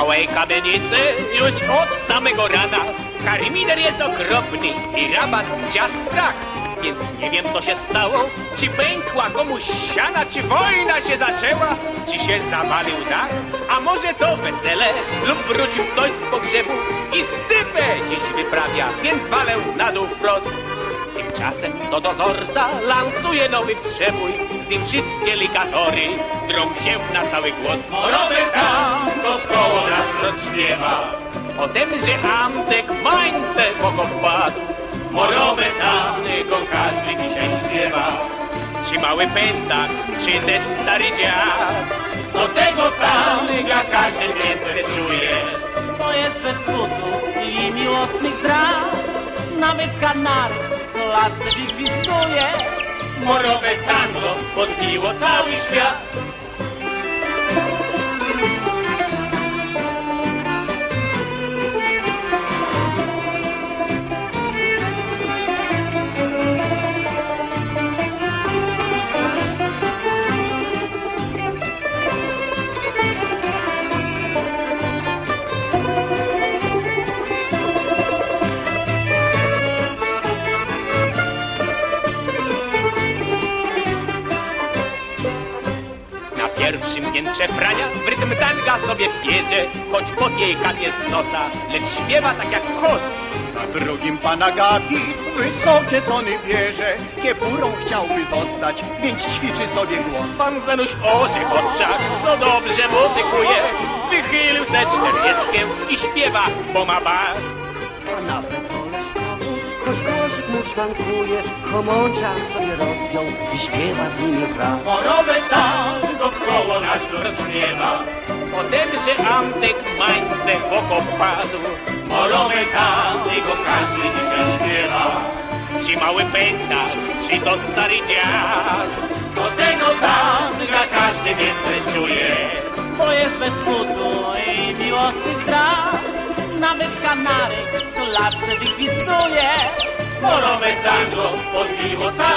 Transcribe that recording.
całej kamienicy już od samego rana. Karimider jest okropny i rabat dzia strach. Więc nie wiem co się stało, czy pękła komuś siana, czy wojna się zaczęła, czy się zawalił dach, a może to wesele lub wrócił ktoś z pogrzebu i stypę dziś wyprawia, więc walę na dół wprost. Tymczasem do dozorca lansuje nowy przebój, z nim wszystkie ligatory drą się na cały głos. Choroby o tym, że Antek mańce w oko wpadł. Morowe tany, go każdy dzisiaj śpiewa. Czy mały pętak, czy też stary dziad, do tego tanyga każdy mnie czuje. To jest bez płucu i miłosnych zdrad. Nawet kanary klatce gwizduje. Morowe tango podbiło cały świat. Pierwszym piętrze prania w rytm tanga sobie wiedzie, choć pod jej kapie z nosa, lecz śpiewa tak jak kos. Na drugim pana Gati wysokie tony bierze, kiepurą chciałby zostać, więc ćwiczy sobie głos. Pan Zenuś oczy postrzak, co dobrze motykuje, wychylił ze czterdziestkiem i śpiewa, bo ma bas. A na Leszkowu choć głosik mu szwankuje, sobie rozpiął i śpiewa z nim. Chorowe potem, że Antek mańce w oko wpadł. Morowe tango każdy dzisiaj śpiewa, czy mały pętak, czy to stary dziad. Do tego tanga każdy mnie czuje. To jest bez płucu i miłosnych zdrad. Nawet kanarek w klatce wygwizduje. Morowe tango podbiło cały.